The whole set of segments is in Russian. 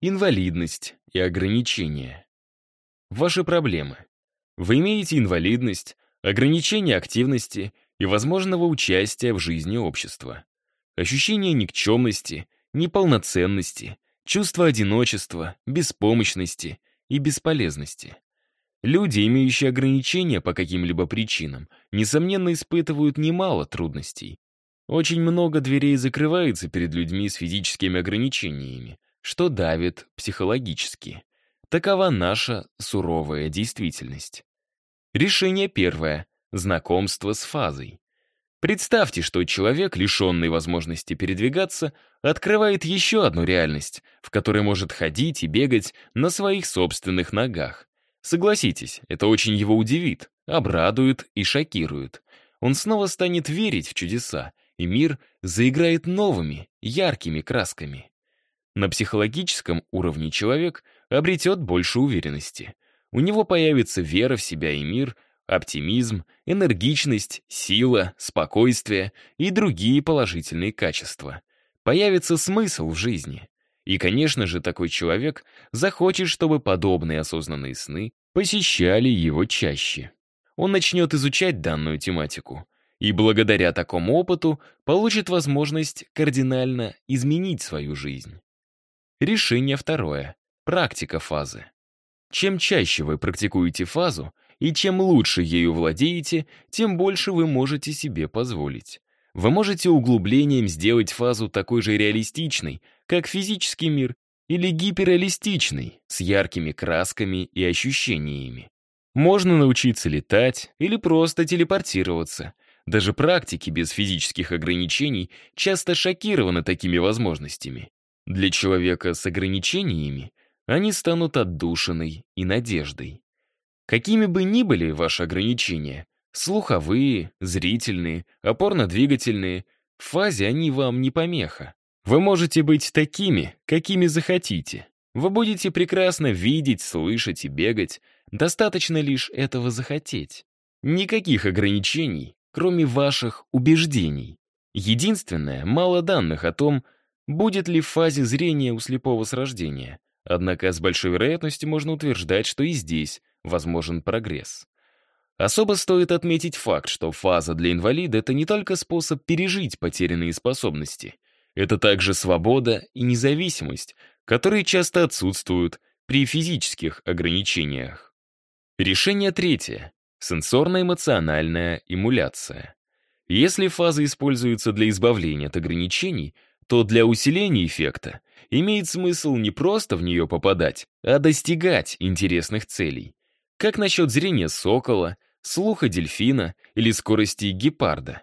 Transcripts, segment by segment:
Инвалидность и ограничения. Ваши проблемы. Вы имеете инвалидность, ограничение активности и возможного участия в жизни общества. Ощущение никчемности, неполноценности, чувство одиночества, беспомощности и бесполезности. Люди, имеющие ограничения по каким-либо причинам, несомненно испытывают немало трудностей. Очень много дверей закрывается перед людьми с физическими ограничениями, что давит психологически. Такова наша суровая действительность. Решение первое. Знакомство с фазой. Представьте, что человек, лишенный возможности передвигаться, открывает еще одну реальность, в которой может ходить и бегать на своих собственных ногах. Согласитесь, это очень его удивит, обрадует и шокирует. Он снова станет верить в чудеса, и мир заиграет новыми, яркими красками. На психологическом уровне человек обретет больше уверенности. У него появится вера в себя и мир, оптимизм, энергичность, сила, спокойствие и другие положительные качества. Появится смысл в жизни. И, конечно же, такой человек захочет, чтобы подобные осознанные сны посещали его чаще. Он начнет изучать данную тематику, и благодаря такому опыту получит возможность кардинально изменить свою жизнь. Решение второе. Практика фазы. Чем чаще вы практикуете фазу, и чем лучше ею владеете, тем больше вы можете себе позволить. Вы можете углублением сделать фазу такой же реалистичной, как физический мир, или гиперреалистичный, с яркими красками и ощущениями. Можно научиться летать или просто телепортироваться. Даже практики без физических ограничений часто шокированы такими возможностями. Для человека с ограничениями они станут отдушиной и надеждой. Какими бы ни были ваши ограничения, слуховые, зрительные, опорно-двигательные, в фазе они вам не помеха. Вы можете быть такими, какими захотите. Вы будете прекрасно видеть, слышать и бегать, достаточно лишь этого захотеть. Никаких ограничений, кроме ваших убеждений. Единственное, мало данных о том, будет ли в фазе зрения у слепого с рождения. Однако с большой вероятностью можно утверждать, что и здесь возможен прогресс. Особо стоит отметить факт, что фаза для инвалида — это не только способ пережить потерянные способности. Это также свобода и независимость, которые часто отсутствуют при физических ограничениях. Решение третье. Сенсорно-эмоциональная эмуляция. Если фаза используется для избавления от ограничений, то для усиления эффекта имеет смысл не просто в нее попадать, а достигать интересных целей. Как насчет зрения сокола, слуха дельфина или скорости гепарда?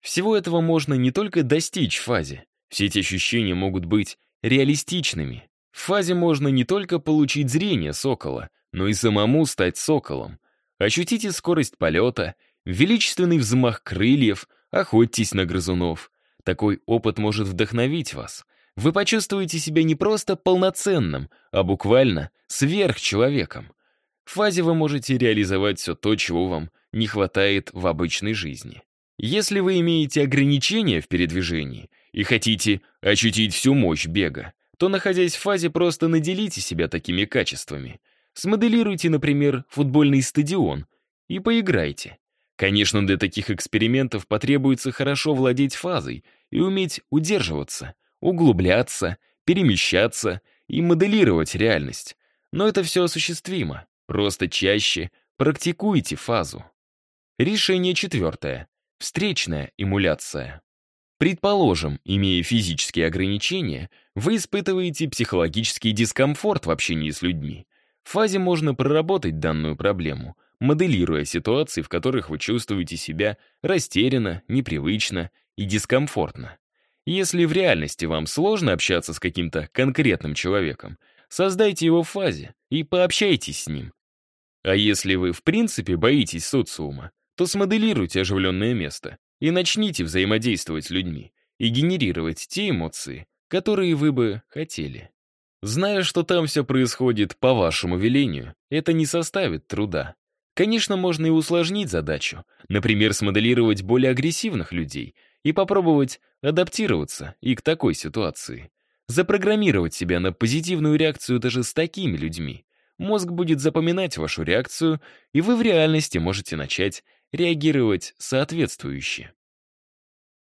Всего этого можно не только достичь в фазе, все эти ощущения могут быть реалистичными. В фазе можно не только получить зрение сокола, но и самому стать соколом. Ощутите скорость полета, величественный взмах крыльев, охотьтесь на грызунов, такой опыт может вдохновить вас. Вы почувствуете себя не просто полноценным, а буквально сверхчеловеком. В фазе вы можете реализовать все то, чего вам не хватает в обычной жизни. Если вы имеете ограничения в передвижении и хотите ощутить всю мощь бега, то, находясь в фазе, просто наделите себя такими качествами. Смоделируйте, например, футбольный стадион и поиграйте. Конечно, для таких экспериментов потребуется хорошо владеть фазой и уметь удерживаться, углубляться, перемещаться и моделировать реальность. Но это все осуществимо. Просто чаще практикуйте фазу. Решение четвертое. Встречная эмуляция. Предположим, имея физические ограничения, вы испытываете психологический дискомфорт в общении с людьми. В фазе можно проработать данную проблему, моделируя ситуации, в которых вы чувствуете себя растерянно, непривычно и дискомфортно. Если в реальности вам сложно общаться с каким-то конкретным человеком, создайте его в фазе и пообщайтесь с ним. А если вы в принципе боитесь социума, то смоделируйте оживленное место и начните взаимодействовать с людьми и генерировать те эмоции, которые вы бы хотели. Зная, что там все происходит по вашему велению, это не составит труда. Конечно, можно и усложнить задачу, например, смоделировать более агрессивных людей и попробовать адаптироваться и к такой ситуации. запрограммировать себя на позитивную реакцию даже с такими людьми. Мозг будет запоминать вашу реакцию, и вы в реальности можете начать реагировать соответствующе.